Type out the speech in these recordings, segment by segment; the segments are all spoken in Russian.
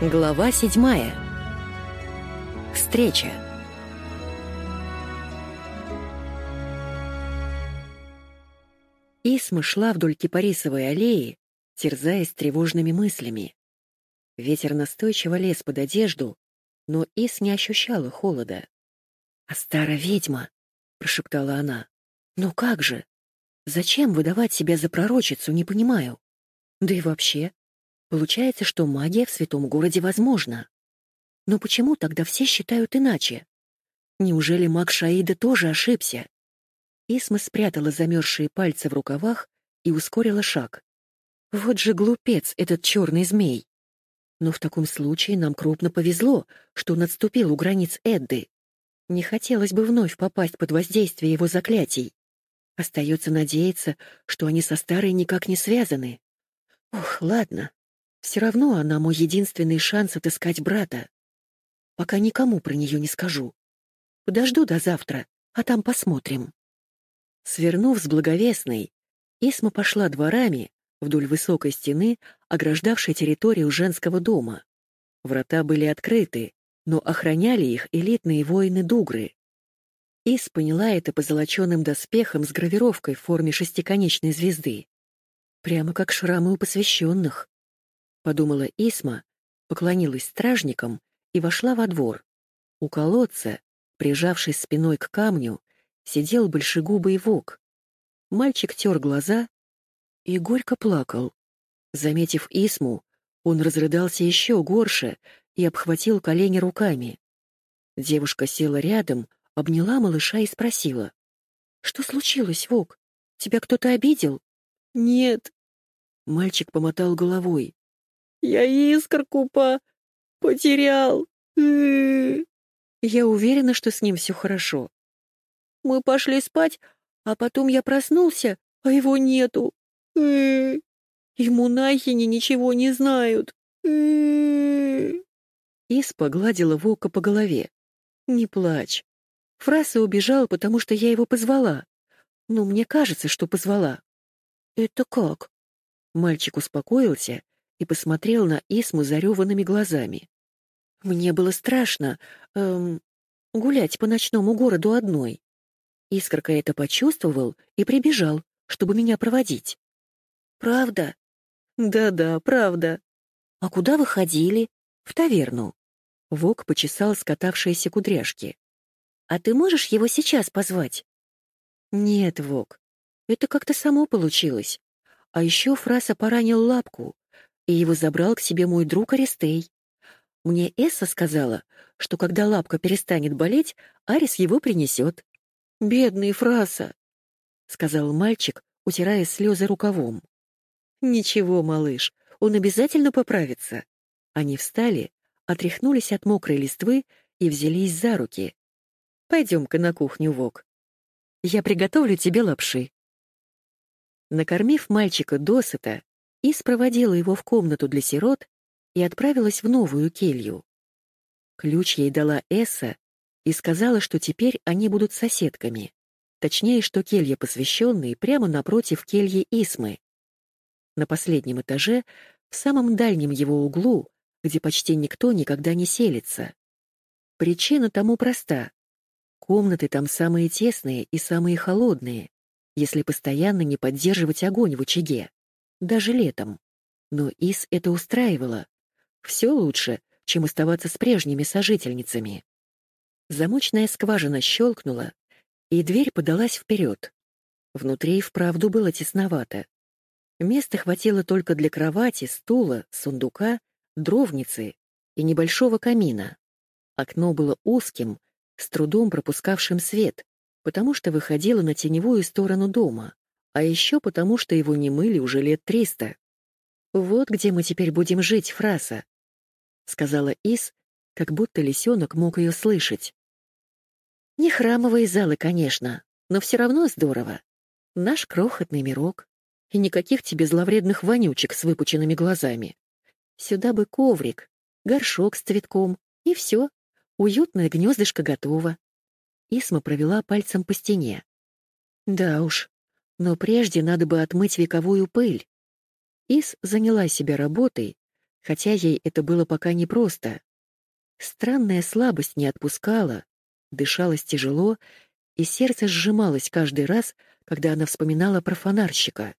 Глава седьмая. Встреча. Исма шла вдоль кипарисовой аллеи, терзаясь тревожными мыслями. Ветер настойчиво лез под одежду, но Ис не ощущала холода. «А старая ведьма!» — прошептала она. «Ну как же? Зачем выдавать себя за пророчицу, не понимаю. Да и вообще, Получается, что магия в святом городе возможна. Но почему тогда все считают иначе? Неужели маг Шаида тоже ошибся? Исма спрятала замерзшие пальцы в рукавах и ускорила шаг. Вот же глупец этот черный змей. Но в таком случае нам крупно повезло, что он отступил у границ Эдды. Не хотелось бы вновь попасть под воздействие его заклятий. Остается надеяться, что они со старой никак не связаны. Ох, ладно, все равно она мой единственный шанс отыскать брата. Пока никому про нее не скажу. Подожду до завтра, а там посмотрим. Свернув с благовестной, Исма пошла дворами вдоль высокой стены, ограждавшей территорию женского дома. Врата были открыты, но охраняли их элитные воины Дугры. Ис поняла это по золоченым доспехам с гравировкой в форме шестиконечной звезды. Прямо как шрамы у посвященных подумала Исма, поклонилась стражникам и вошла во двор. У колодца, прижавшись спиной к камню, сидел большегубый вок. Мальчик тер глаза и горько плакал. Заметив Исму, он разрыдался еще горше и обхватил колени руками. Девушка села рядом, обняла малыша и спросила. «Что случилось, Вок? Тебя кто-то обидел?» «Нет». Мальчик помотал головой. Я искорку по... потерял. Я уверена, что с ним все хорошо. Мы пошли спать, а потом я проснулся, а его нету. И монахини ничего не знают. Ис погладила Вока по голове. «Не плачь. Фраса убежал, потому что я его позвала. Но мне кажется, что позвала». «Это как?» Мальчик успокоился и посмотрел на Исму зареванными глазами. Мне было страшно эм, гулять по ночному городу одной. Искорка это почувствовал и прибежал, чтобы меня проводить. Правда? Да-да, правда. А куда вы ходили? В таверну. Вок почесал скатавшиеся кудряшки. А ты можешь его сейчас позвать? Нет, Вок. Это как-то само получилось. А еще Фраса поранил лапку, и его забрал к себе мой друг Аристей. Мне Эсса сказала, что когда лапка перестанет болеть, Арис его принесет. «Бедный Фраса», — сказал мальчик, утирая слезы рукавом. «Ничего, малыш, он обязательно поправится». Они встали, отряхнулись от мокрой листвы и взялись за руки. «Пойдем-ка на кухню, Вок. Я приготовлю тебе лапши». Накормив мальчика досыта, и спроводила его в комнату для сирот и отправилась в новую келью. Ключ ей дала Эсса и сказала, что теперь они будут соседками. Точнее, что келья посвященные прямо напротив кельи Исмы. На последнем этаже, в самом дальнем его углу, где почти никто никогда не селится. Причина тому проста. Комнаты там самые тесные и самые холодные, если постоянно не поддерживать огонь в очаге даже летом. Но Ис это устраивало. Все лучше, чем оставаться с прежними сожительницами. Замочная скважина щелкнула, и дверь подалась вперед. Внутри вправду было тесновато. Места хватило только для кровати, стула, сундука, дровницы и небольшого камина. Окно было узким, с трудом пропускавшим свет, потому что выходило на теневую сторону дома а еще потому, что его не мыли уже лет триста. «Вот где мы теперь будем жить, Фраса», — сказала Ис, как будто лисенок мог ее слышать. «Не храмовые залы, конечно, но все равно здорово. Наш крохотный мирок. И никаких тебе зловредных вонючек с выпученными глазами. Сюда бы коврик, горшок с цветком, и все. Уютное гнездышко готово». Исма провела пальцем по стене. «Да уж, Но прежде надо бы отмыть вековую пыль. Ис заняла себя работой, хотя ей это было пока непросто. Странная слабость не отпускала, дышалось тяжело, и сердце сжималось каждый раз, когда она вспоминала про фонарщика.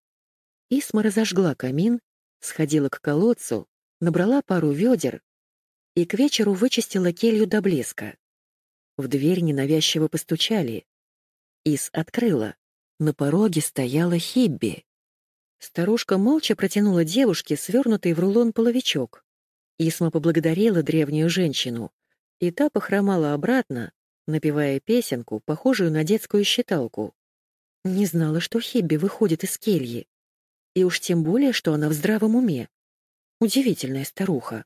Исма разожгла камин, сходила к колодцу, набрала пару ведер и к вечеру вычистила келью до блеска. В дверь ненавязчиво постучали. Ис открыла. На пороге стояла Хибби. Старушка молча протянула девушке свернутый в рулон половичок. Исма поблагодарила древнюю женщину, и та похромала обратно, напевая песенку, похожую на детскую считалку. Не знала, что Хибби выходит из кельи. И уж тем более, что она в здравом уме. Удивительная старуха.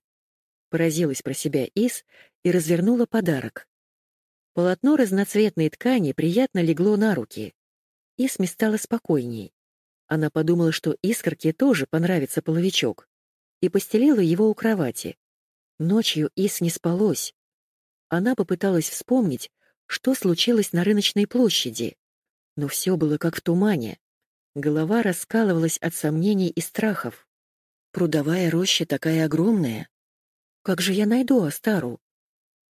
Поразилась про себя Ис и развернула подарок. Полотно разноцветной ткани приятно легло на руки. Исме стало спокойней. Она подумала, что Искорке тоже понравится половичок, и постелила его у кровати. Ночью Ис не спалось. Она попыталась вспомнить, что случилось на рыночной площади, но все было как в тумане. Голова раскалывалась от сомнений и страхов. Прудовая роща такая огромная. Как же я найду Астару?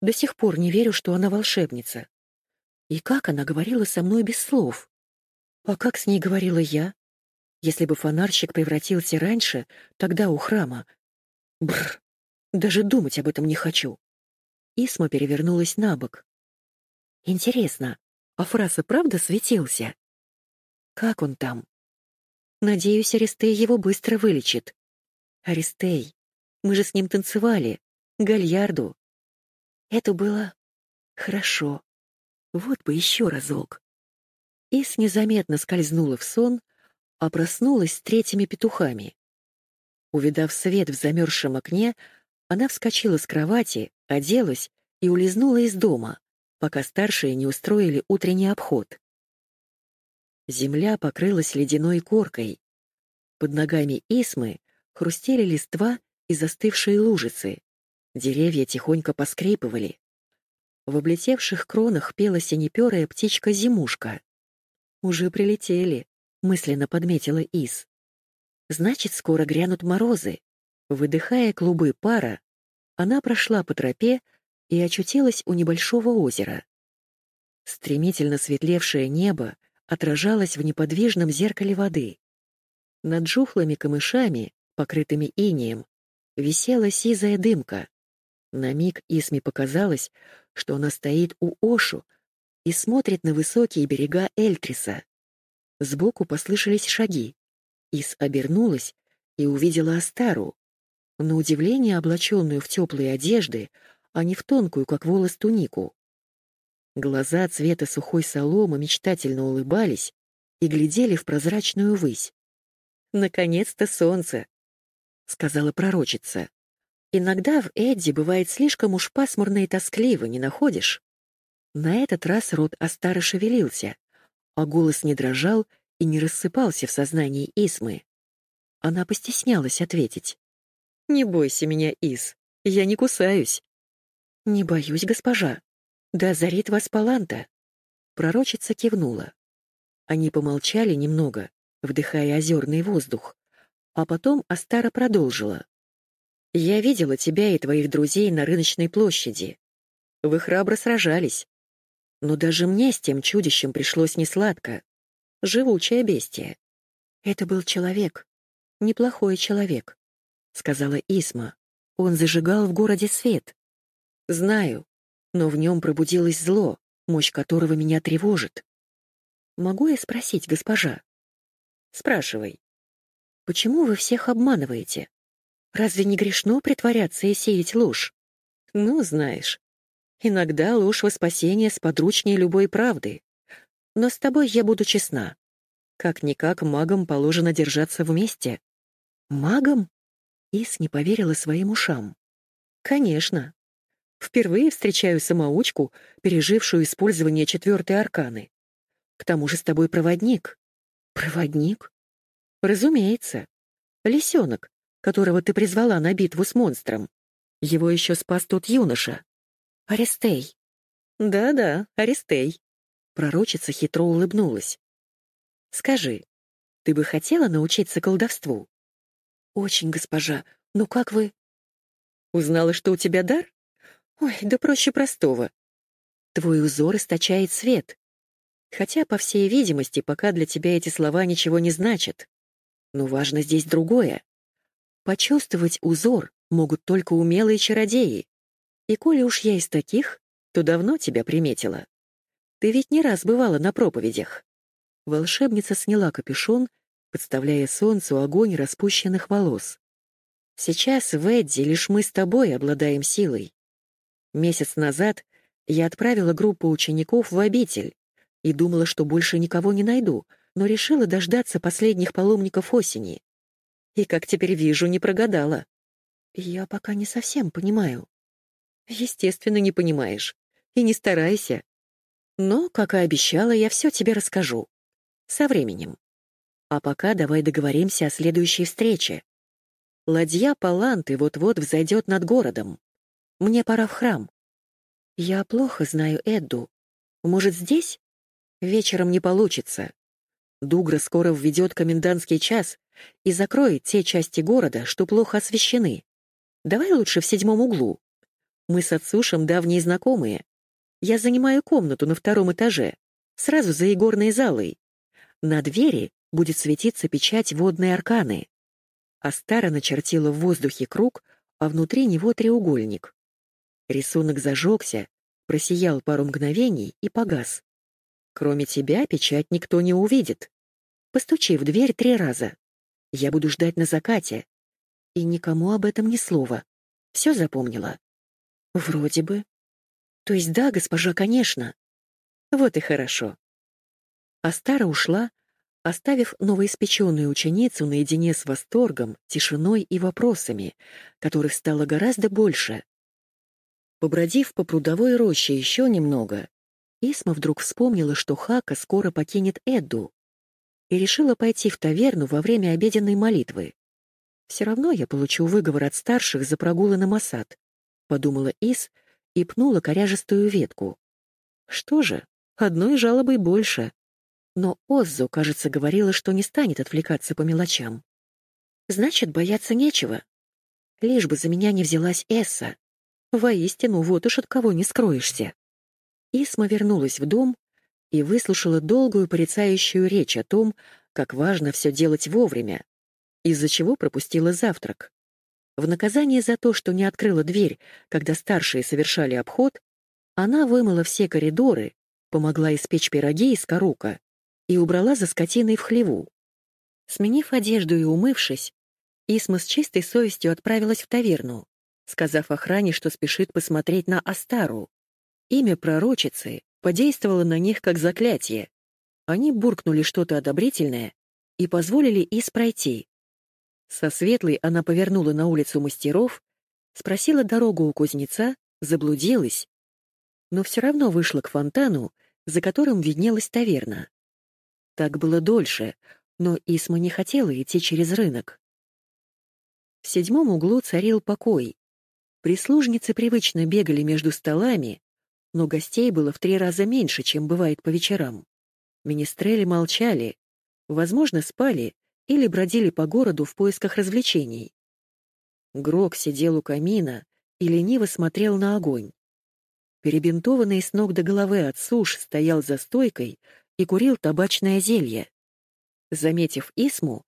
До сих пор не верю, что она волшебница. И как она говорила со мной без слов? А как с ней говорила я? Если бы фонарщик превратился раньше, тогда у храма. Бррр, даже думать об этом не хочу. Исма перевернулась на бок. Интересно, а фраза правда светился? Как он там? Надеюсь, Аристей его быстро вылечит. Аристей, мы же с ним танцевали. Гальярду. Это было хорошо. Вот бы еще разок. Ис незаметно скользнула в сон, а проснулась с третьими петухами. Увидав свет в замерзшем окне, она вскочила с кровати, оделась и улизнула из дома, пока старшие не устроили утренний обход. Земля покрылась ледяной коркой. Под ногами Исмы хрустели листва и застывшие лужицы. Деревья тихонько поскрипывали. В облетевших кронах пела синеперая птичка-зимушка. «Уже прилетели», — мысленно подметила Ис. «Значит, скоро грянут морозы». Выдыхая клубы пара, она прошла по тропе и очутилась у небольшого озера. Стремительно светлевшее небо отражалось в неподвижном зеркале воды. Над жухлыми камышами, покрытыми инеем, висела сизая дымка. На миг Исме показалось, что она стоит у Ошу и смотрит на высокие берега Эльтриса. Сбоку послышались шаги. Ис обернулась и увидела Астару, на удивление облаченную в теплые одежды, а не в тонкую, как волос, тунику. Глаза цвета сухой соломы мечтательно улыбались и глядели в прозрачную высь. «Наконец-то солнце!» — сказала пророчица. Иногда в Эдди бывает слишком уж пасмурно и тоскливо, не находишь? На этот раз рот Астара шевелился, а голос не дрожал и не рассыпался в сознании Исмы. Она постеснялась ответить. «Не бойся меня, Ис, я не кусаюсь». «Не боюсь, госпожа. Да зарит вас Паланта». Пророчица кивнула. Они помолчали немного, вдыхая озерный воздух, а потом Астара продолжила. Я видела тебя и твоих друзей на рыночной площади. Вы храбро сражались. Но даже мне с тем чудищем пришлось несладко. Живучее бестие. Это был человек. Неплохой человек, — сказала Исма. Он зажигал в городе свет. Знаю, но в нем пробудилось зло, мощь которого меня тревожит. Могу я спросить, госпожа? Спрашивай. Почему вы всех обманываете? Разве не грешно притворяться и сеять ложь? Ну, знаешь, иногда ложь во спасение сподручнее любой правды. Но с тобой я буду честна. Как-никак магам положено держаться вместе. Магам? Ис не поверила своим ушам. Конечно. Впервые встречаю самоучку, пережившую использование четвертой арканы. К тому же с тобой проводник. Проводник? Разумеется. Лисенок, которого ты призвала на битву с монстром. Его еще спас тот юноша. Аристей. Да-да, Аристей. Пророчица хитро улыбнулась. Скажи, Ты бы хотела научиться колдовству? Очень, госпожа. Но как вы... Узнала, что у тебя дар? Ой, да проще простого. Твой узор источает свет. Хотя, по всей видимости, пока для тебя эти слова ничего не значат. Но важно здесь другое. Почувствовать узор могут только умелые чародеи. И коли уж я из таких, то давно тебя приметила. Ты ведь не раз бывала на проповедях. Волшебница сняла капюшон, подставляя солнцу огонь распущенных волос. Сейчас в Эдди лишь мы с тобой обладаем силой. Месяц назад я отправила группу учеников в обитель и думала, что больше никого не найду, но решила дождаться последних паломников осени. И, как теперь вижу, не прогадала. Я пока не совсем понимаю. Естественно, не понимаешь. И не старайся. Но, как и обещала, я все тебе расскажу. Со временем. А пока давай договоримся о следующей встрече. Ладья Паланты вот-вот взойдет над городом. Мне пора в храм. Я плохо знаю Эдду. Может, здесь? Вечером не получится. Дугра скоро введет комендантский час и закроет те части города, что плохо освещены. Давай лучше в седьмом углу. Мы с отцушем давние знакомые. Я занимаю комнату на втором этаже, сразу за игорной залой. На двери будет светиться печать водной арканы. Астара начертила в воздухе круг, а внутри него треугольник. Рисунок зажегся, просиял пару мгновений и погас. Кроме тебя печать никто не увидит. Постучи в дверь три раза. Я буду ждать на закате. И никому об этом ни слова. Все запомнила? Вроде бы. То есть да, госпожа, конечно. Вот и хорошо. Астара ушла, оставив новоиспеченную ученицу наедине с восторгом, тишиной и вопросами, которых стало гораздо больше. Побродив по прудовой роще еще немного, Исма вдруг вспомнила, что Хака скоро покинет Эдду, и решила пойти в таверну во время обеденной молитвы. «Все равно я получу выговор от старших за прогулы на Масад», — подумала Ис, — и пнула коряжестую ветку. Что же, одной жалобой больше. Но Оззо, кажется, говорила, что не станет отвлекаться по мелочам. Значит, бояться нечего. Лишь бы за меня не взялась Эсса. Воистину, вот уж от кого не скроешься. Исма вернулась в дом и выслушала долгую порицающую речь о том, как важно все делать вовремя, из-за чего пропустила завтрак. В наказание за то, что не открыла дверь, когда старшие совершали обход, она вымыла все коридоры, помогла испечь пироги из корука и убрала за скотиной в хлеву. Сменив одежду и умывшись, Исма с чистой совестью отправилась в таверну, сказав охране, что спешит посмотреть на Астару. Имя пророчицы подействовало на них как заклятие. Они буркнули что-то одобрительное и позволили Ис пройти. Со Светлой она повернула на улицу мастеров, спросила дорогу у кузнеца, заблудилась, но все равно вышла к фонтану, за которым виднелась таверна. Так было дольше, но Исма не хотела идти через рынок. В седьмом углу царил покой. Прислужницы привычно бегали между столами, но гостей было в три раза меньше, чем бывает по вечерам. Министрели молчали, возможно, спали или бродили по городу в поисках развлечений. Грок сидел у камина и лениво смотрел на огонь. Перебинтованный с ног до головы от суш стоял за стойкой и курил табачное зелье. Заметив Исму,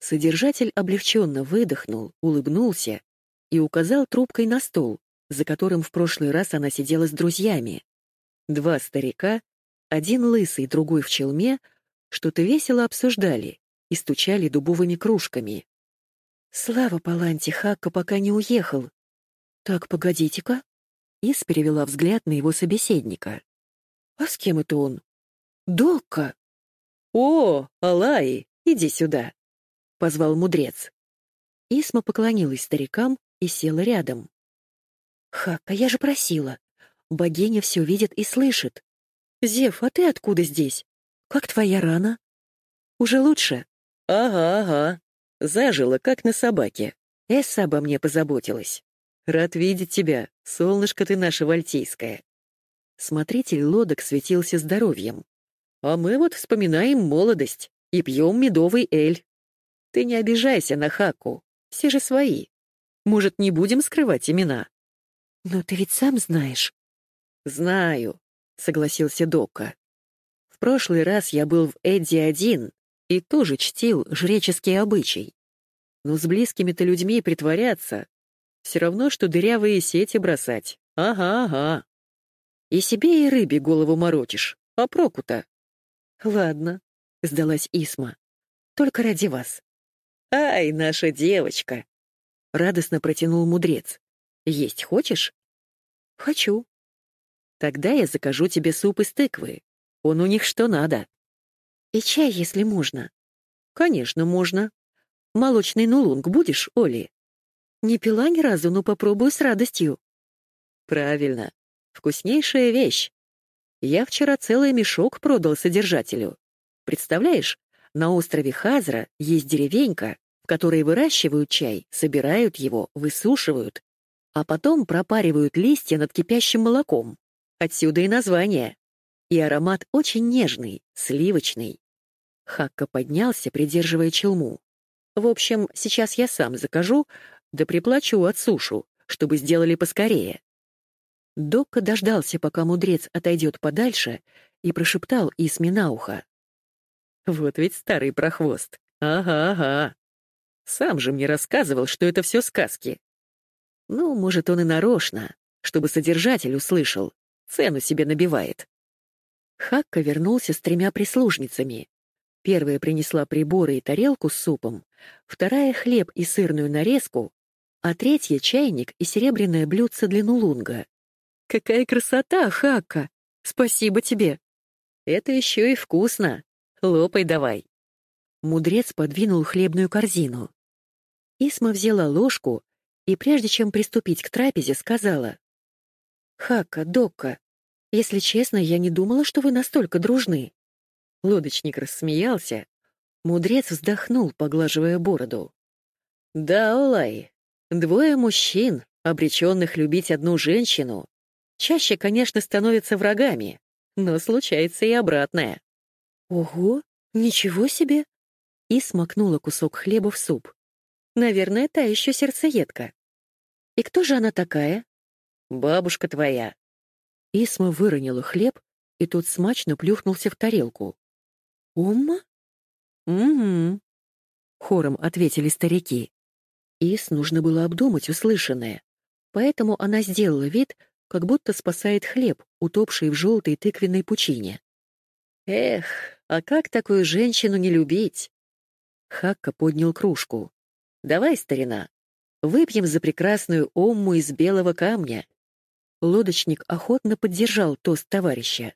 содержатель облегченно выдохнул, улыбнулся и указал трубкой на стол, за которым в прошлый раз она сидела с друзьями. Два старика, один лысый, другой в челме, что-то весело обсуждали и стучали дубовыми кружками. Слава Паланти Хакка пока не уехал. Так, погодите-ка. Ис перевела взгляд на его собеседника. А с кем это он? Докка. О, Алай, иди сюда, позвал мудрец. Исма поклонилась старикам и села рядом. Хакка, я же просила. Богиня все видит и слышит. Зев, а ты откуда здесь? Как твоя рана? Уже лучше? «Ага, ага. Зажила, как на собаке. Эсса обо мне позаботилась. Рад видеть тебя, солнышко ты наше вальтийское». Смотритель лодок светился здоровьем. «А мы вот вспоминаем молодость. и пьем медовый эль. Ты не обижайся на Хаку, все же свои. Может, не будем скрывать имена?» «Но ты ведь сам знаешь». «Знаю», — согласился Дока. «В прошлый раз я был в Эдди один и тоже чтил жреческий обычай. Но с близкими-то людьми притворяться все равно, что дырявые сети бросать. Ага, ага. И себе и рыбе голову морочишь. А проку-то? Ладно, сдалась Исма. Только ради вас. Ай, наша девочка! Радостно протянул мудрец. Есть хочешь? Хочу. Тогда я закажу тебе суп из тыквы. Он у них что надо. И чай, если можно. Конечно, можно. Молочный нулунг будешь, Оли? Не пила ни разу, но попробую с радостью. Правильно. Вкуснейшая вещь. Я вчера целый мешок продал содержателю. Представляешь, на острове Хазра есть деревенька, в которой выращивают чай, собирают его, высушивают, а потом пропаривают листья над кипящим молоком. Отсюда и название. И аромат очень нежный, сливочный. Хакка поднялся, придерживая челму. В общем, сейчас я сам закажу, да приплачу от сушу, чтобы сделали поскорее. Докка дождался, пока мудрец отойдет подальше, и прошептал Исме на ухо. «Вот ведь старый прохвост. Ага, ага. Сам же мне рассказывал, что это все сказки. Ну, может, он и нарочно, чтобы содержатель услышал, цену себе набивает». Хакка вернулся с тремя прислужницами. Первая принесла приборы и тарелку с супом, вторая — хлеб и сырную нарезку, а третья — чайник и серебряное блюдце для нулунга. «Какая красота, Хакка! Спасибо тебе!» «Это еще и вкусно! Лопай давай!» Мудрец подвинул хлебную корзину. Исма взяла ложку и, прежде чем приступить к трапезе, сказала. «Хакка, Докка, если честно, я не думала, что вы настолько дружны». Лодочник рассмеялся. Мудрец вздохнул, поглаживая бороду. «Да, Олай, двое мужчин, обреченных любить одну женщину, Чаще, конечно, становятся врагами, но случается и обратное. Ого, ничего себе! И смакнула кусок хлеба в суп. Наверное, та еще сердцеедка. И кто же она такая? Бабушка твоя. Исма выронила хлеб, и тот смачно плюхнулся в тарелку. «Умма?» «Угу», — хором ответили старики. Ис нужно было обдумать услышанное, поэтому она сделала вид, как будто спасает хлеб, утопший в желтой тыквенной пучине. «Эх, а как такую женщину не любить?» Хакка поднял кружку. «Давай, старина, выпьем за прекрасную омму из белого камня». Лодочник охотно поддержал тост товарища.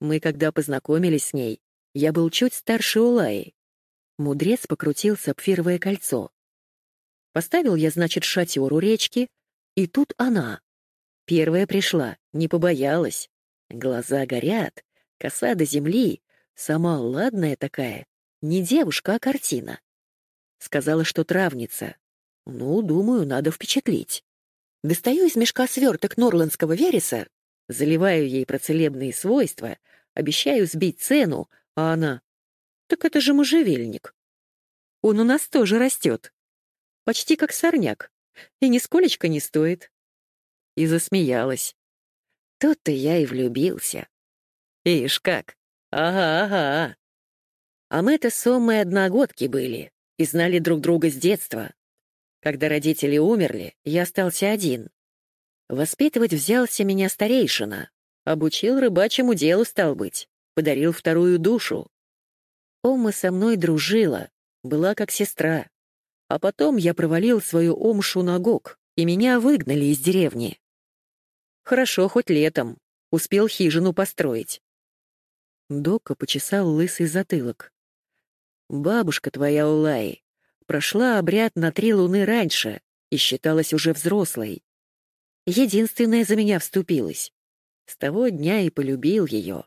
«Мы, когда познакомились с ней, я был чуть старше Улаи». Мудрец покрутил сапфировое кольцо. Поставил я, значит, шатер у речки, и тут она, Первая пришла, не побоялась. Глаза горят, коса до земли, сама ладная такая, не девушка, а картина. Сказала, что травница. Ну, думаю, надо впечатлить. Достаю из мешка сверток норландского вереса, заливаю ей про целебные свойства, обещаю сбить цену, а она... Так это же можжевельник. Он у нас тоже растет. Почти как сорняк. И нисколечко не стоит и засмеялась. Тут-то я и влюбился. Ишь как? Ага, ага. А мы-то с Оммой одногодки были и знали друг друга с детства. Когда родители умерли, я остался один. Воспитывать взялся меня старейшина. Обучил рыбачьему делу, стал быть. Подарил вторую душу. Ома со мной дружила, была как сестра. А потом я провалил свою омшу на гок, и меня выгнали из деревни. Хорошо, хоть летом. Успел хижину построить. Дока почесал лысый затылок. Бабушка твоя Улай прошла обряд на три луны раньше и считалась уже взрослой. Единственная за меня вступилась. С того дня и полюбил ее.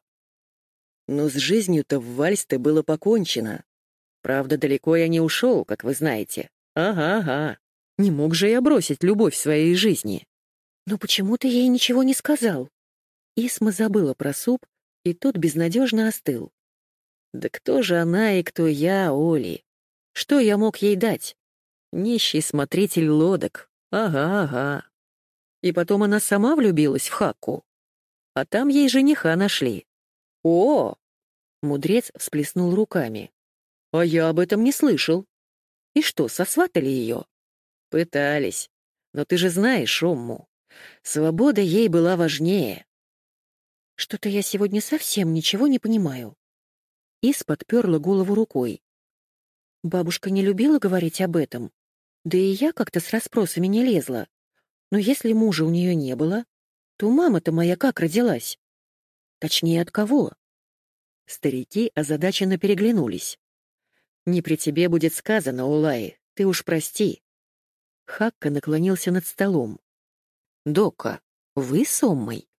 Но с жизнью-то в Вальсте было покончено. Правда, далеко я не ушел, как вы знаете. Ага-ага. Не мог же я бросить любовь своей жизни. Но почему ты ей ничего не сказал? Исма забыла про суп, и тот безнадежно остыл. Да кто же она и кто я, Оли? Что я мог ей дать? Нищий смотритель лодок. Ага, ага. И потом она сама влюбилась в Хакку. А там ей жениха нашли. О! Мудрец всплеснул руками. А я об этом не слышал. И что, сосватали ее? Пытались. Но ты же знаешь Омму. Свобода ей была важнее. Что-то я сегодня совсем ничего не понимаю. Ис подперла голову рукой. Бабушка не любила говорить об этом. Да и я как-то с расспросами не лезла. Но если мужа у нее не было, то мама-то моя как родилась? Точнее, от кого? Старики озадаченно переглянулись. «Не при тебе будет сказано, Улай, ты уж прости». Хакка наклонился над столом. «Дока, вы с Оммой?»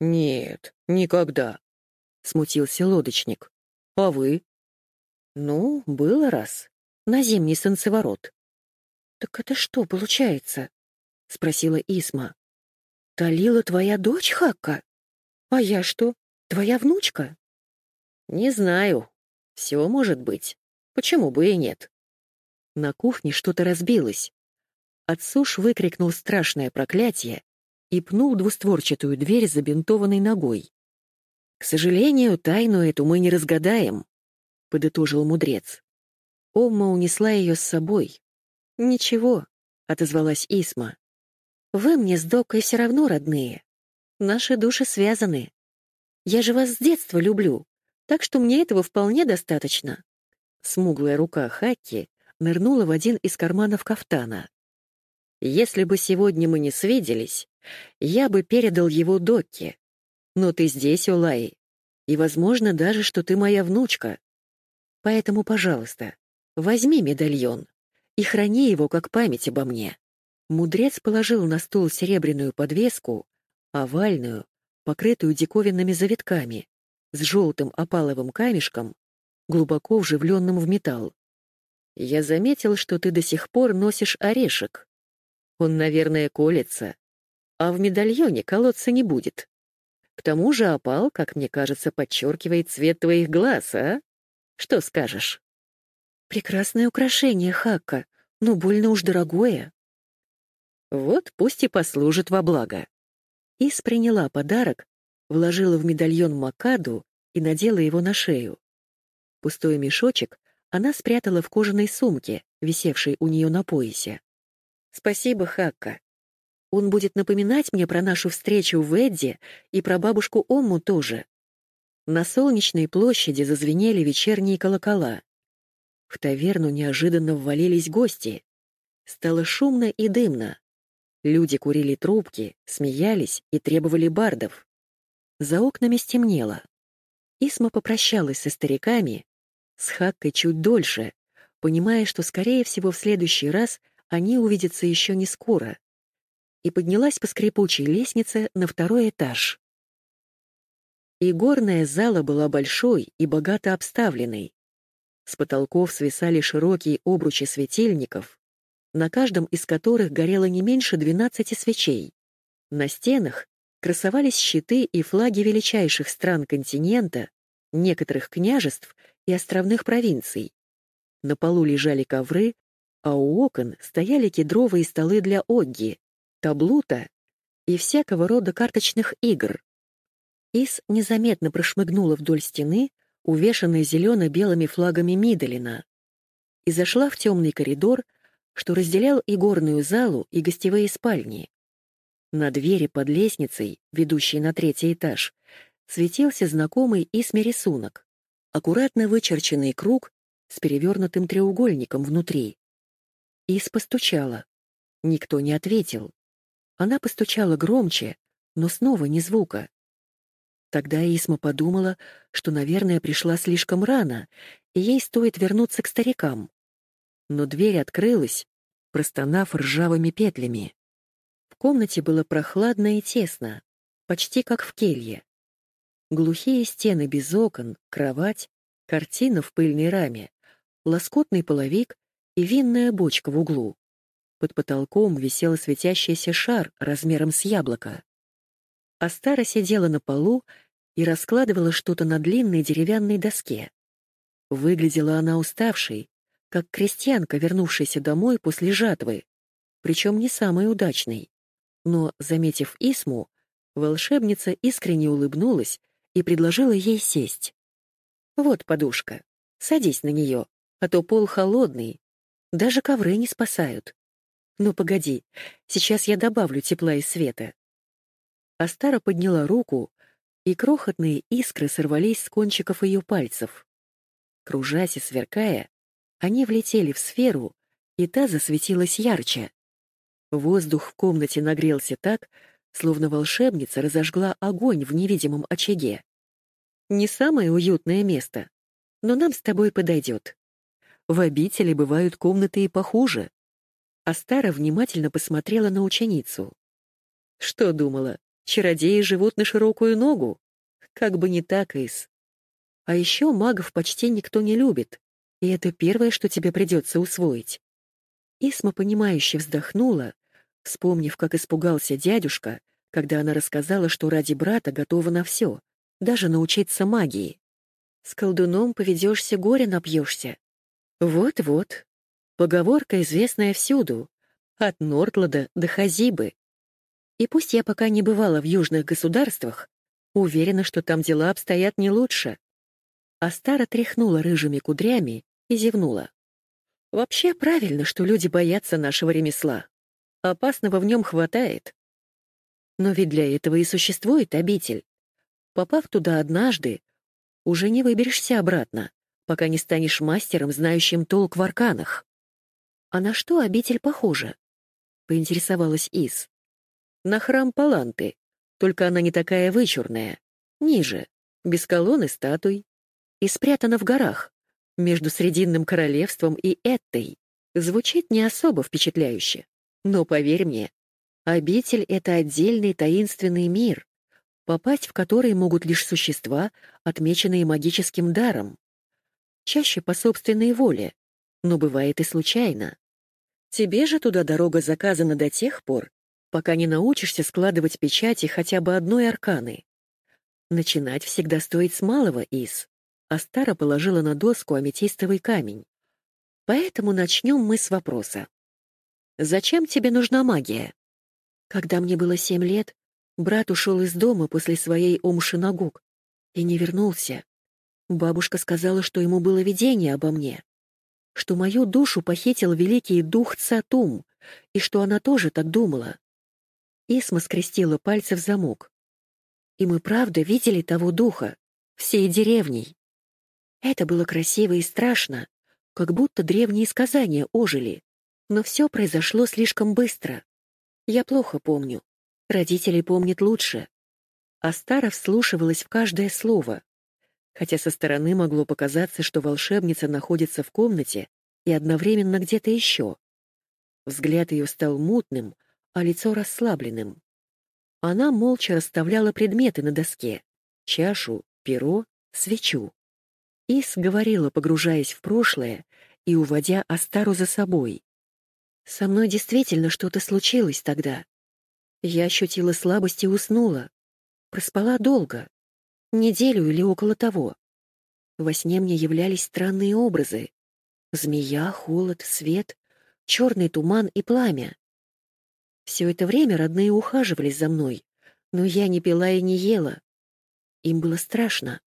«Нет, никогда», — смутился лодочник. «А вы?» «Ну, было раз. На зимний солнцеворот». «Так это что получается?» — спросила Исма. «Талила твоя дочь, Хакка? А я что, твоя внучка?» «Не знаю. Все может быть. Почему бы и нет?» На кухне что-то разбилось. Отсуш выкрикнул страшное проклятие и пнул двустворчатую дверь забинтованной ногой. «К сожалению, тайну эту мы не разгадаем», — подытожил мудрец. Омма унесла ее с собой. «Ничего», — отозвалась Исма. «Вы мне с Докой все равно родные. Наши души связаны. Я же вас с детства люблю, так что мне этого вполне достаточно». Смуглая рука Хаки нырнула в один из карманов кафтана. «Если бы сегодня мы не свиделись, я бы передал его Докке. Но ты здесь, Улай, и, возможно, даже, что ты моя внучка. Поэтому, пожалуйста, возьми медальон и храни его как память обо мне». Мудрец положил на стол серебряную подвеску, овальную, покрытую диковинными завитками, с желтым опаловым камешком, глубоко вживленным в металл. «Я заметил, что ты до сих пор носишь орешек. Он, наверное, колется, а в медальоне колоться не будет. К тому же опал, как мне кажется, подчеркивает цвет твоих глаз, а? Что скажешь?» «Прекрасное украшение, Хакка, но больно уж дорогое». «Вот пусть и послужит во благо». Ис приняла подарок, вложила в медальон Макаду и надела его на шею. Пустой мешочек она спрятала в кожаной сумке, висевшей у нее на поясе. «Спасибо, Хакка. Он будет напоминать мне про нашу встречу в Эдди и про бабушку Омму тоже». На солнечной площади зазвенели вечерние колокола. В таверну неожиданно ввалились гости. Стало шумно и дымно. Люди курили трубки, смеялись и требовали бардов. За окнами стемнело. Исма попрощалась со стариками, с Хаккой чуть дольше, понимая, что, скорее всего, в следующий раз они увидятся еще не скоро, и поднялась по скрипучей лестнице на второй этаж. И горная зала была большой и богато обставленной. С потолков свисали широкие обручи светильников, на каждом из которых горело не меньше 12 свечей. На стенах красовались щиты и флаги величайших стран континента, некоторых княжеств и островных провинций. На полу лежали ковры, а у окон стояли кедровые столы для огги, таблута и всякого рода карточных игр. Ис незаметно прошмыгнула вдоль стены, увешанной зелено-белыми флагами Мидолина, и зашла в темный коридор, что разделял и горную залу, и гостевые спальни. На двери под лестницей, ведущей на третий этаж, светился знакомый Исме рисунок. Аккуратно вычерченный круг с перевернутым треугольником внутри. Ис постучала. Никто не ответил. Она постучала громче, но снова ни звука. Тогда Исма подумала, что, наверное, пришла слишком рано, и ей стоит вернуться к старикам. Но дверь открылась, простонав ржавыми петлями. В комнате было прохладно и тесно, почти как в келье. Глухие стены без окон, кровать, картина в пыльной раме, лоскутный половик и винная бочка в углу. Под потолком висел светящийся шар размером с яблоко. Астара сидела на полу и раскладывала что-то на длинной деревянной доске. Выглядела она уставшей, как крестьянка, вернувшаяся домой после жатвы, причем не самой удачной. Но, заметив Исму, волшебница искренне улыбнулась и предложила ей сесть. «Вот подушка. Садись на нее, а то пол холодный. Даже ковры не спасают. Ну, погоди, сейчас я добавлю тепла и света». Астара подняла руку, и крохотные искры сорвались с кончиков ее пальцев. Кружась и сверкая, они влетели в сферу, и та засветилась ярче. Воздух в комнате нагрелся так, словно волшебница разожгла огонь в невидимом очаге. Не самое уютное место, но нам с тобой подойдет. В обители бывают комнаты и похуже. Астара внимательно посмотрела на ученицу. Что думала, чародеи живут на широкую ногу? Как бы не так, Ис. А еще магов почти никто не любит, и это первое, что тебе придется усвоить. Исма, понимающе вздохнула, вспомнив, как испугался дядюшка, когда она рассказала, что ради брата готова на все, даже научиться магии. С колдуном поведешься, горе напьешься. Вот-вот. Поговорка, известная всюду, от Нортлада до Хазибы. И пусть я пока не бывала в южных государствах, уверена, что там дела обстоят не лучше. Астара тряхнула рыжими кудрями и зевнула. Вообще правильно, что люди боятся нашего ремесла. Опасного в нем хватает. Но ведь для этого и существует обитель. Попав туда однажды, уже не выберешься обратно, пока не станешь мастером, знающим толк в арканах. А на что обитель похожа? Поинтересовалась Ис. На храм Паланты, только она не такая вычурная, ниже, без колонн и статуй, и спрятана в горах, между Срединным королевством и Эттой. Звучит не особо впечатляюще. Но поверь мне, обитель — это отдельный таинственный мир, попасть в который могут лишь существа, отмеченные магическим даром. Чаще по собственной воле, но бывает и случайно. Тебе же туда дорога заказана до тех пор, пока не научишься складывать печати хотя бы одной арканы. Начинать всегда стоит с малого, Из. Астара положила на доску аметистовый камень. Поэтому начнем мы с вопроса. Зачем тебе нужна магия? Когда мне было семь лет, брат ушел из дома после своей омшинагуг и не вернулся. Бабушка сказала, что ему было видение обо мне, что мою душу похитил великий дух Цатум, и что она тоже так думала. Исма скрестила пальцы в замок. И мы правда видели того духа, всей деревней. Это было красиво и страшно, как будто древние сказания ожили. Но все произошло слишком быстро. Я плохо помню. Родители помнят лучше. А Стара вслушивалась в каждое слово. Хотя со стороны могло показаться, что волшебница находится в комнате и одновременно где-то еще. Взгляд ее стал мутным, а лицо расслабленным. Она молча расставляла предметы на доске — чашу, перо, свечу. Ис говорила, погружаясь в прошлое и уводя Астару за собой. «Со мной действительно что-то случилось тогда. Я ощутила слабость и уснула. Проспала долго. Неделю или около того. Во сне мне являлись странные образы. Змея, холод, свет, черный туман и пламя. Все это время родные ухаживали за мной, но я не пила и не ела. Им было страшно.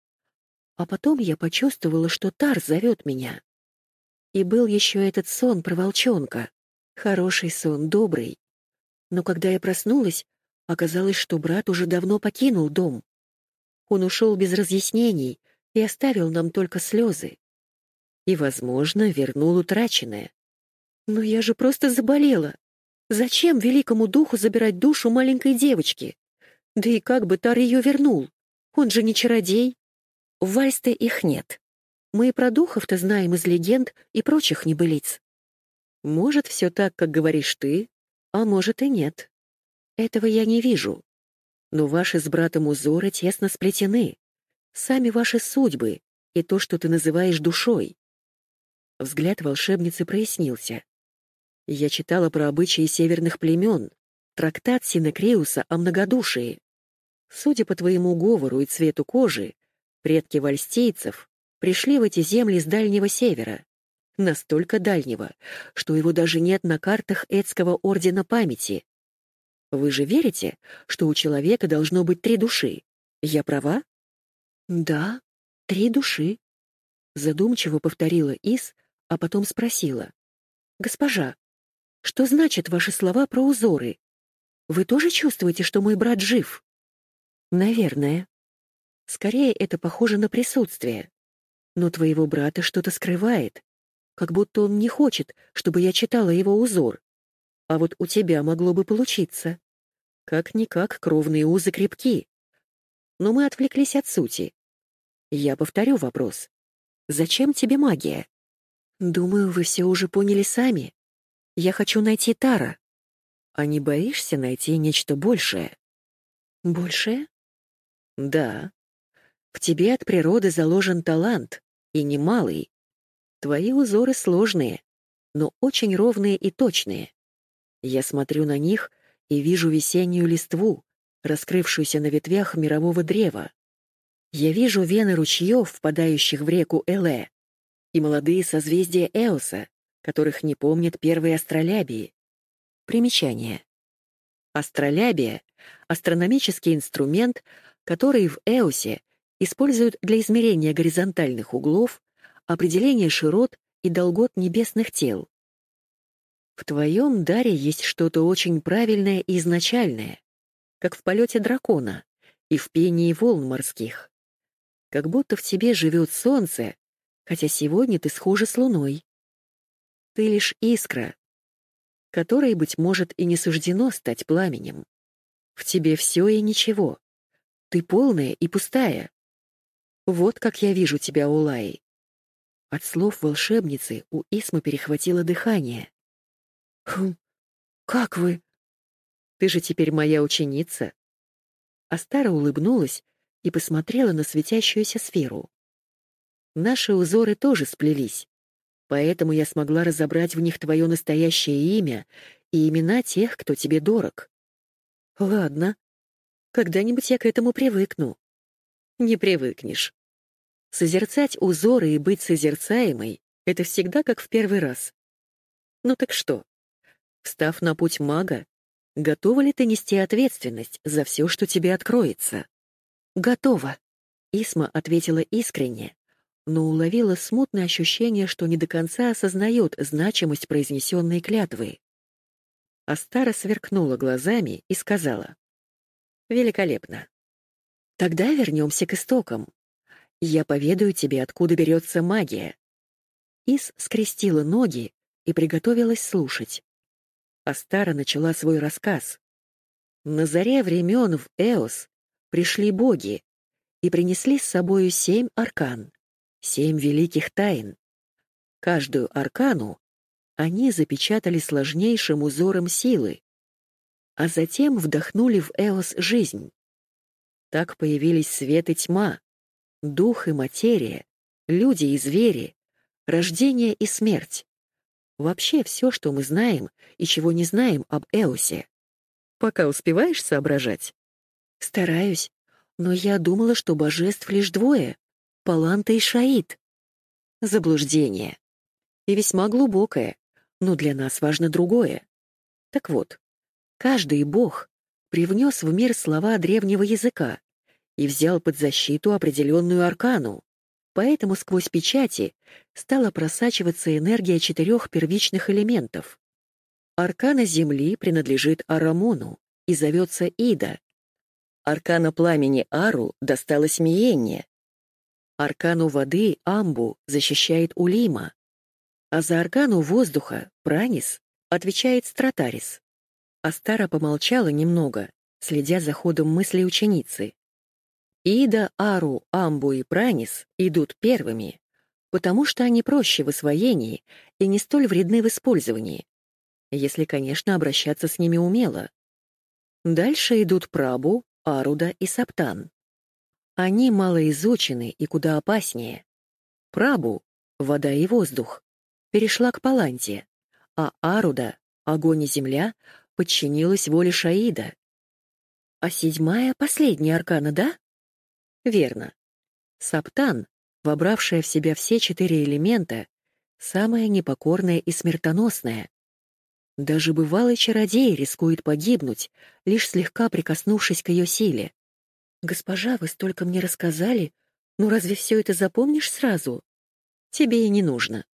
А потом я почувствовала, что Тар зовет меня. И был еще этот сон про волчонка. Хороший сон, добрый. Но когда я проснулась, оказалось, что брат уже давно покинул дом. Он ушел без разъяснений и оставил нам только слезы. И, возможно, вернул утраченное. Но я же просто заболела. Зачем великому духу забирать душу маленькой девочки? Да и как бы Тар ее вернул? Он же не чародей. В Вальсте их нет. Мы и про духов-то знаем из легенд и прочих небылиц. Может, все так, как говоришь ты, а может и нет. Этого я не вижу. Но ваши с братом узоры тесно сплетены. Сами ваши судьбы и то, что ты называешь душой. Взгляд волшебницы прояснился. Я читала про обычаи северных племен, трактат Синекреуса о многодушии. Судя по твоему говору и цвету кожи, Предки вальстейцев пришли в эти земли с Дальнего Севера. Настолько дальнего, что его даже нет на картах Эдского Ордена Памяти. Вы же верите, что у человека должно быть три души? Я права? Да, три души. Задумчиво повторила Ис, а потом спросила. Госпожа, что значат ваши слова про узоры? Вы тоже чувствуете, что мой брат жив? Наверное. Скорее, это похоже на присутствие. Но твоего брата что-то скрывает, как будто он не хочет, чтобы я читала его узор. А вот у тебя могло бы получиться. Как-никак кровные узы крепки. Но мы отвлеклись от сути. Я повторю вопрос. Зачем тебе магия? Думаю, вы все уже поняли сами. Я хочу найти Тара. А не боишься найти нечто большее? Большее? Да. В тебе от природы заложен талант, и немалый. Твои узоры сложные, но очень ровные и точные. Я смотрю на них и вижу весеннюю листву, раскрывшуюся на ветвях мирового древа. Я вижу вены ручьев, впадающих в реку Эле, и молодые созвездия Эоса, которых не помнят первые астролябии. Примечание. Астролябия — астрономический инструмент, который в Эосе используют для измерения горизонтальных углов, определения широт и долгот небесных тел. В твоем даре есть что-то очень правильное и изначальное, как в полете дракона и в пении волн морских. Как будто в тебе живет солнце, хотя сегодня ты схожа с луной. Ты лишь искра, которой, быть может, и не суждено стать пламенем. В тебе все и ничего. Ты полная и пустая. Вот как я вижу тебя, Улай. От слов волшебницы у Исмы перехватило дыхание. Хм, как вы? Ты же теперь моя ученица. Астара улыбнулась и посмотрела на светящуюся сферу. Наши узоры тоже сплелись, поэтому я смогла разобрать в них твое настоящее имя и имена тех, кто тебе дорог. Ладно, когда-нибудь я к этому привыкну. Не привыкнешь. Созерцать узоры и быть созерцаемой — это всегда как в первый раз. Ну так что, встав на путь мага, готова ли ты нести ответственность за все, что тебе откроется? Готова. Исма ответила искренне, но уловила смутное ощущение, что не до конца осознает значимость произнесенной клятвы. Астара сверкнула глазами и сказала. «Великолепно. Тогда вернемся к истокам. Я поведаю тебе, откуда берется магия». Ис скрестила ноги и приготовилась слушать. Астара начала свой рассказ. На заре времен в Эос пришли боги и принесли с собою семь аркан, семь великих тайн. Каждую аркану они запечатали сложнейшим узором силы, а затем вдохнули в Эос жизнь. Так появились свет и тьма, дух и материя, люди и звери, рождение и смерть. Вообще все, что мы знаем и чего не знаем об Эосе. Пока успеваешь соображать? Стараюсь, но я думала, что божеств лишь двое — Паланта и Шаид. Заблуждение. И весьма глубокое, но для нас важно другое. Так вот, каждый бог привнес в мир слова древнего языка и взял под защиту определенную аркану. Поэтому сквозь печати стала просачиваться энергия четырех первичных элементов. Аркана Земли принадлежит Арамону и зовется Ида. Аркана пламени Ару досталась Миенне. Аркану воды Амбу защищает Улима. А за аркану воздуха, Пранис, отвечает Стратарис. Астара помолчала немного, следя за ходом мысли ученицы. Ида, Ару, Амбу и Пранис идут первыми, потому что они проще в освоении и не столь вредны в использовании, если, конечно, обращаться с ними умело. Дальше идут Прабу, Аруда и Саптан. Они малоизучены и куда опаснее. Прабу — вода и воздух перешла к Паланте, а Аруда, огонь и земля, подчинилась воле Шаида. А седьмая — последняя аркана, да? Верно. Саптан вобравшая в себя все четыре элемента, самая непокорная и смертоносная. Даже бывалый чародей рискует погибнуть, лишь слегка прикоснувшись к ее силе. «Госпожа, вы столько мне рассказали, ну разве все это запомнишь сразу?» «Тебе и не нужно.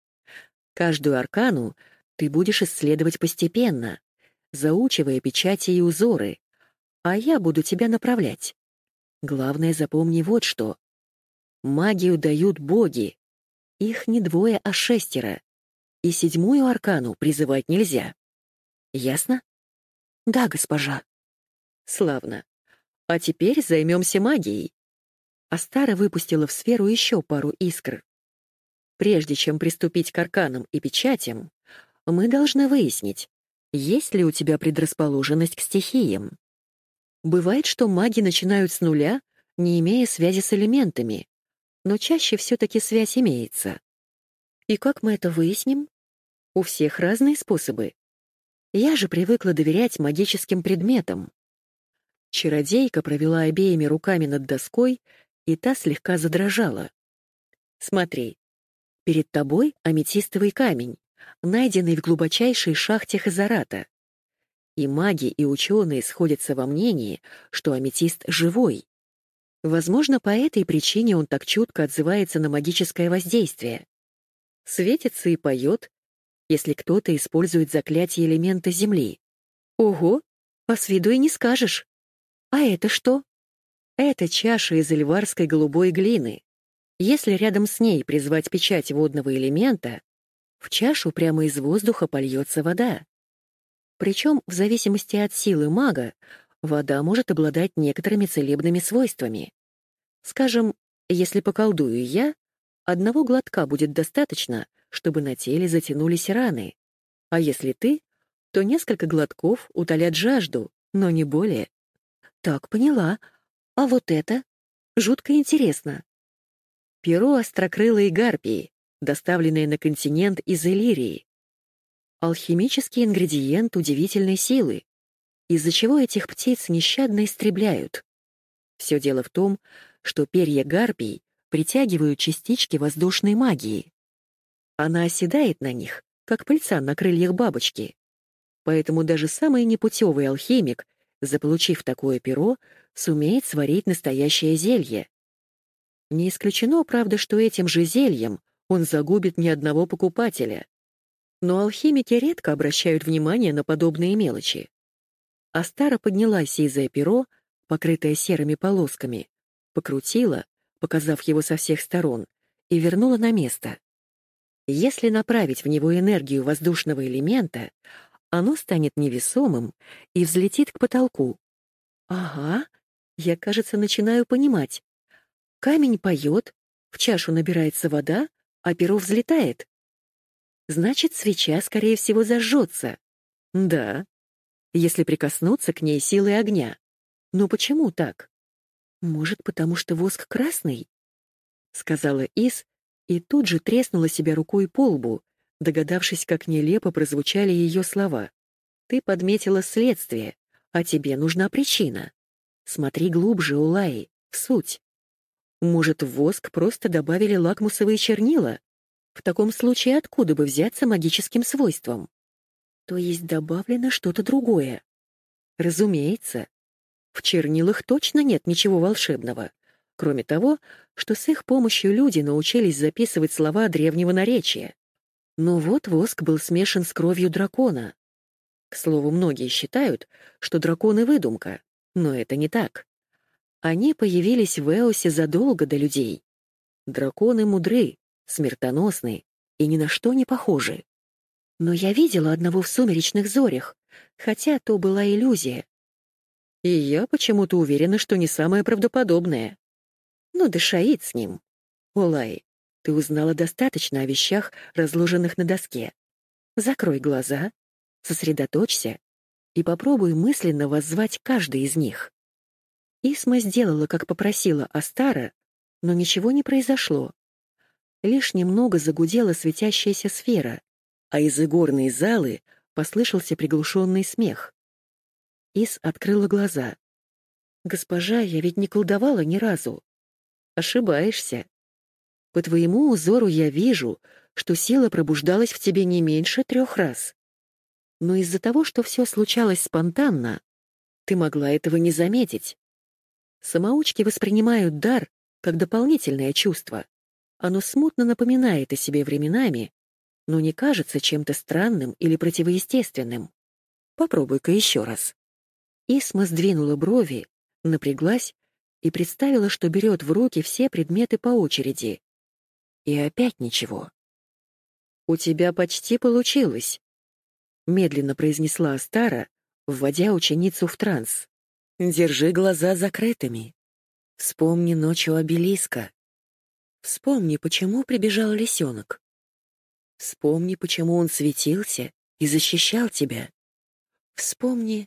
Каждую аркану ты будешь исследовать постепенно, заучивая печати и узоры, а я буду тебя направлять. Главное, запомни вот что. Магию дают боги. Их не двое, а шестеро. И седьмую аркану призывать нельзя. Ясно? Да, госпожа. Славно. А теперь займемся магией. Астара выпустила в сферу еще пару искр. Прежде чем приступить к арканам и печатям, мы должны выяснить, есть ли у тебя предрасположенность к стихиям. Бывает, что маги начинают с нуля, не имея связи с элементами, но чаще все-таки связь имеется. И как мы это выясним? У всех разные способы. Я же привыкла доверять магическим предметам. Чародейка провела обеими руками над доской, и та слегка задрожала. Смотри, перед тобой аметистовый камень, найденный в глубочайшей шахте Хазарата. И маги, и ученые сходятся во мнении, что аметист живой. Возможно, по этой причине он так чутко отзывается на магическое воздействие. Светится и поет, если кто-то использует заклятие элемента Земли. Ого, а с виду и не скажешь. А это что? Это чаша из эльварской голубой глины. Если рядом с ней призвать печать водного элемента, в чашу прямо из воздуха польется вода. Причем, в зависимости от силы мага, вода может обладать некоторыми целебными свойствами. Скажем, если поколдую я, одного глотка будет достаточно, чтобы на теле затянулись раны. А если ты, то несколько глотков утолят жажду, но не более. Так, поняла. А вот это? Жутко интересно. Перо острокрылой гарпии доставленные на континент из Иллирии. Алхимический ингредиент удивительной силы, из-за чего этих птиц нещадно истребляют. Все дело в том, что перья гарпий притягивают частички воздушной магии. Она оседает на них, как пыльца на крыльях бабочки. Поэтому даже самый непутевый алхимик, заполучив такое перо, сумеет сварить настоящее зелье. Не исключено, правда, что этим же зельем он загубит ни одного покупателя. Но алхимики редко обращают внимание на подобные мелочи. Астара подняла сизое перо, покрытое серыми полосками, покрутила, показав его со всех сторон, и вернула на место. Если направить в него энергию воздушного элемента, оно станет невесомым и взлетит к потолку. Ага, я, кажется, начинаю понимать. Камень поет, в чашу набирается вода, а перо взлетает. Значит, свеча, скорее всего, зажжется. Да, если прикоснуться к ней силой огня. Но почему так? Может, потому что воск красный? Сказала Ис, и тут же треснула себя рукой по лбу, догадавшись, как нелепо прозвучали ее слова. Ты подметила следствие, а тебе нужна причина. Смотри глубже, Улай, в суть. Может, в воск просто добавили лакмусовые чернила? В таком случае откуда бы взяться магическим свойством? То есть добавлено что-то другое? Разумеется. В чернилах точно нет ничего волшебного, кроме того, что с их помощью люди научились записывать слова древнего наречия. Но вот воск был смешан с кровью дракона. К слову, многие считают, что драконы — выдумка, но это не так. Они появились в Эосе задолго до людей. Драконы мудры, смертоносны и ни на что не похожи. Но я видела одного в сумеречных зорях, хотя то была иллюзия. И я почему-то уверена, что не самое правдоподобное. Ну да с ним. Улай, ты узнала достаточно о вещах, разложенных на доске. Закрой глаза, сосредоточься и попробуй мысленно воззвать каждый из них. Исма сделала, как попросила Астара, но ничего не произошло. Лишь немного загудела светящаяся сфера, а из игорной залы послышался приглушенный смех. Ис открыла глаза. «Госпожа, я ведь не колдовала ни разу». «Ошибаешься. По твоему узору я вижу, что сила пробуждалась в тебе не меньше трех раз. Но из-за того, что все случалось спонтанно, ты могла этого не заметить. Самоучки воспринимают дар как дополнительное чувство. Оно смутно напоминает о себе временами, но не кажется чем-то странным или противоестественным. Попробуй-ка еще раз. Исма сдвинула брови, напряглась и представила, что берет в руки все предметы по очереди. И опять ничего. «У тебя почти получилось», — медленно произнесла Астара, вводя ученицу в транс. «Держи глаза закрытыми. Вспомни ночь у обелиска. Вспомни, почему прибежал лисенок. Вспомни, почему он светился и защищал тебя. Вспомни...»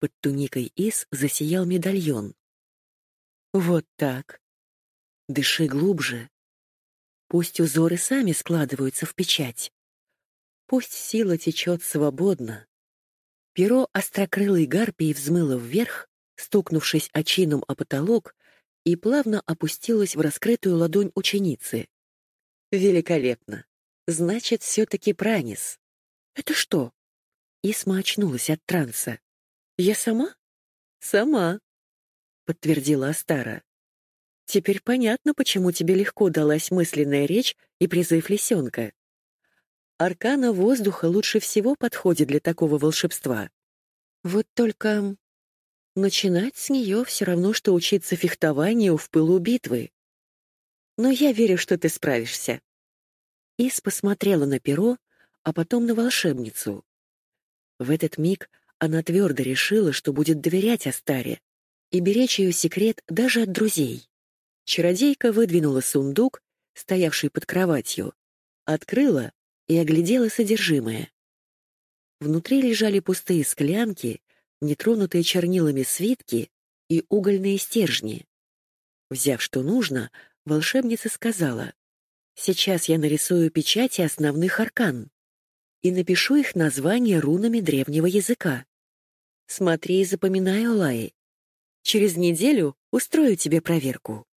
Под туникой Ис засиял медальон. «Вот так. Дыши глубже. Пусть узоры сами складываются в печать. Пусть сила течет свободно. Перо острокрылой гарпии взмыло вверх, стукнувшись очином о потолок, и плавно опустилось в раскрытую ладонь ученицы. Великолепно. Значит, все-таки пранис. Это что? Исма очнулась от транса. Я сама? Сама, подтвердила Астара. Теперь понятно, почему тебе легко далась мысленная речь и призыв лисенка. Аркана воздуха лучше всего подходит для такого волшебства. Вот только начинать с нее все равно, что учиться фехтованию в пылу битвы. Но я верю, что ты справишься. Ис посмотрела на перо, а потом на волшебницу. В этот миг она твердо решила, что будет доверять Астаре и беречь ее секрет даже от друзей. Чародейка выдвинула сундук, стоявший под кроватью, открыла и оглядела содержимое. Внутри лежали пустые склянки, нетронутые чернилами свитки и угольные стержни. Взяв что нужно, волшебница сказала, «Сейчас я нарисую печати основных аркан и напишу их названия рунами древнего языка. Смотри и запоминай, Олай. Через неделю устрою тебе проверку».